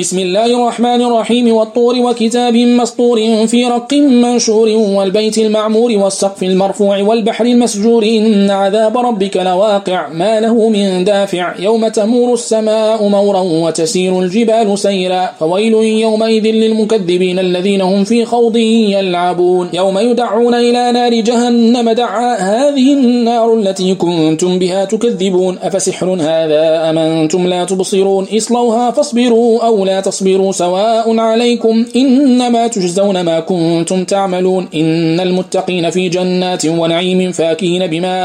بسم الله الرحمن الرحيم والطور وكتاب مسطور في رق منشور والبيت المعمور والسقف المرفوع والبحر المسجور. إن عذاب ربك لواقع ما له من دافع. يوم تمور السماء مورا وتسير الجبال سيرا. فويل يومئذ للمكذبين الذين هم في خوض يلعبون. يوم يدعون إلى نار جهنم دعا هذه النار التي كنتم بها تكذبون. أفسحر هذا أمنتم لا تبصرون؟ اصلوها فاصبروا أو تصبروا سواء عليكم إنما تجزون ما كنتم تعملون. إن المتقين في جنات ونعيم فاكين بما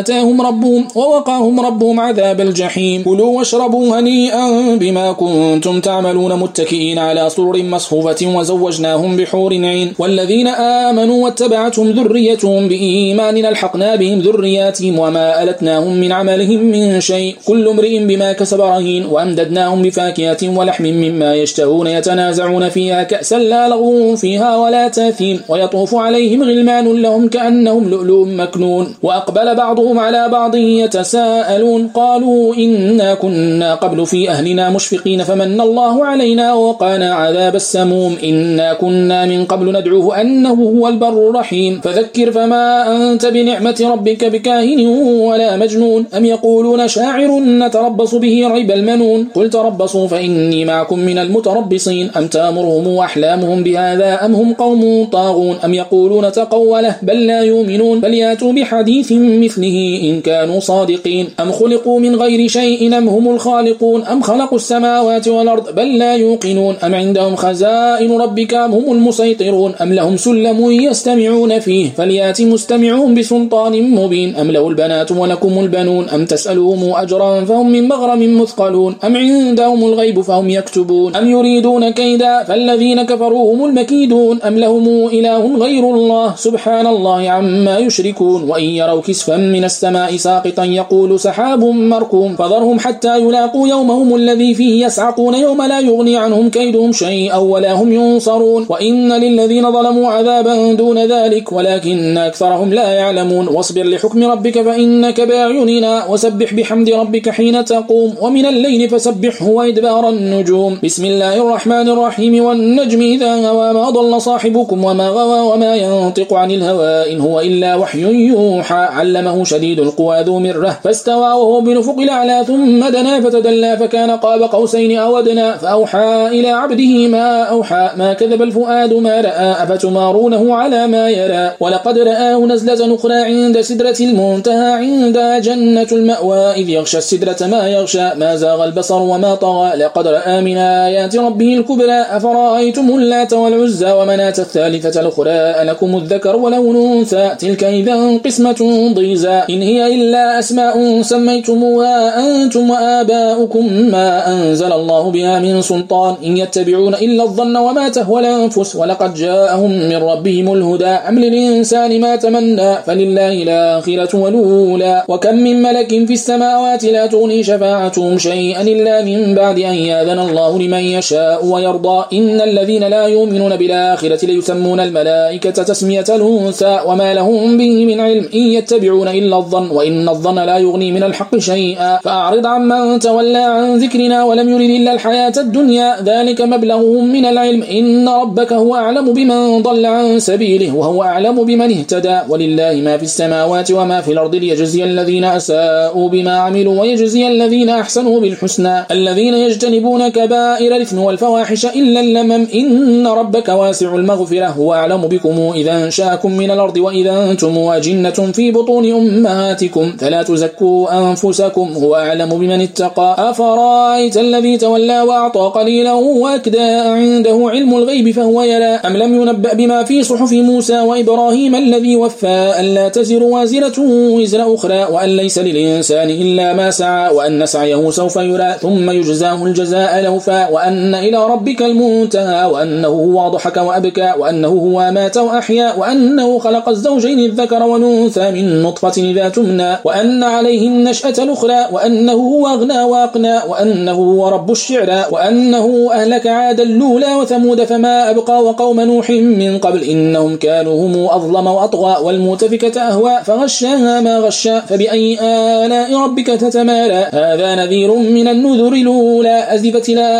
آتاهم ربهم ووقاهم ربهم عذاب الجحيم. كلوا واشربوا هنيئا بما كنتم تعملون. متكئين على سرر مصفوفة وزوجناهم بحور عين. والذين آمنوا واتبعتهم ذريتهم بإيمان ألحقنا بهم ذرياتهم وما ألتناهم من عملهم من شيء. كل امرئ بما كسب رهين وأمددناهم بفاكهة ولحم مما يشتهون يتنازعون فيها كأسا لا لغو فيها ولا تاثيم ويطوف عليهم غلمان لهم كأنهم لؤلؤ مكنون وأقبل بعضهم على بعض يتساءلون قالوا إنا كنا قبل في أهلنا مشفقين فمن الله علينا وقانا عذاب السموم إنا كنا من قبل ندعوه أنه هو البر الرحيم فذكر فما أنت بنعمة ربك بكاهن ولا مجنون أم يقولون شاعر نتربص به ريب المنون قل تربصوا فإني معكم من المتربصين أم تأمرهم أحلامهم بهذا أم هم قوم طاغون أم يقولون تقوله بل لا يؤمنون بل يأتوا بحديث مثله إن كانوا صادقين أم خلقوا من غير شيء أم هم الخالقون أم خلقوا السماوات والأرض بل لا يوقنون أم عندهم خزائن ربك أم هم المسيطرون أم لهم سلم يستمعون فيه فليأت مستمعهم بسلطان مبين أم له البنات ولكم البنون أم تسألهم أجرا فهم من مغرم مثقلون أم عندهم الغيب فهم يكتبون أم يريدون كيدا فالذين كفروا هم المكيدون. أم لهم إله غير الله؟ سبحان الله عما يشركون. وإن يروا كسفا من السماء ساقطا يقول سحاب مركوم فذرهم حتى يلاقوا يومهم الذي فيه يسعقون يوم لا يغني عنهم كيدهم شيئا ولا هم ينصرون. وإن للذين ظلموا عذابا دون ذلك. ولكن أكثرهم لا يعلمون. واصبر لحكم ربك فإنك بأعيننا. وسبح بحمد ربك حين تقوم. ومن الليل فسبحه وإدبار النجوم. بسم الله الرحمن الرحيم. والنجم إذا هوى ما ضل صاحبكم وما غوى وما ينطق عن الهوى. إن هو إلا وحي يوحى. علمه شديد القوى ذو مرة. فاستوى وهو بنفق الأعلى. ثم دنا فتدلى. فكان قاب قوسين أو أدنى. فأوحى إلى عبده ما أوحى. ما كذب الفؤاد ما رأى. أفتمارونه على ما يرى. ولقد رآه نزلة أخرى عند سدرة المنتهى. عند جنة المأوى. إذ يغشى السدرة ما يغشى. ما زاغ البصر وما طغى. لقد رأى من آيات ربه الكبرى أفرأيتم اللات والعزى ومناة الثالثة الأخرى ألكم الذكر ولو ننثى تلك إذا قسمة ضيزى إن هي إلا أسماء سميتموها أنتم وآباؤكم ما أنزل الله بها من سلطان إن يتبعون إلا الظن وما تهوى الأنفس ولقد جاءهم من ربهم الهدى أم للإنسان ما تمنى فلله الآخرة والأولى وكم من ملك في السماوات لا تغني شفاعتهم شيئا إلا من بعد أن يأذن الله لمن يشاء ويرضى. إن الذين لا يؤمنون بالآخرة ليسمون الملائكة تسمية الأنثى وما لهم به من علم. إن يتبعون إلا الظن وإن الظن لا يغني من الحق شيئا. فأعرض عمن تولى عن ذكرنا ولم يرد إلا الحياة الدنيا. ذلك مبلغهم من العلم. إن ربك هو أعلم بمن ضل عن سبيله وهو أعلم بمن اهتدى. ولله ما في السماوات وما في الأرض ليجزي الذين أساءوا بما عملوا ويجزي الذين أحسنوا بالحسنى. الذين يجتنبون كبائر الإثم والفواحش إلا اللمم. إن ربك واسع المغفرة. هو أعلم بكم إذا أنشأكم من الأرض وإذا أنتم واجنة في بطون أمهاتكم. فلا تزكوا أنفسكم. هو أعلم بمن اتقى. أفرأيت الذي تولى وأعطى قليلا وأكدى عنده علم الغيب فهو يرى. أم لم ينبأ بما في صحف موسى وإبراهيم الذي وفى ألا تزر وازرة وزر أخرى وأن ليس للإنسان إلا ما سعى وأن سعيه سوف يرى. ثم يجزاه الجزاء وأن إلى ربك المنتهى وأنه هو ضحك وأبكى وأنه هو مات وأحيا وأنه خلق الزوجين الذكر والأنثى من نطفة إذا تمنى وأن عليه النشأة الأخرى وأنه هو أغنى وأقنى وأنه هو رب الشعرى وأنه أهلك عاد اللولى وثمود فما أبقى وقوم نوح من قبل إنهم كانوا هم أظلم وأطغى والمؤتفكة أهوى فغشاها ما غشا فبأي آلاء ربك تتمارى هذا نذير من النذر الأولى أزفت لا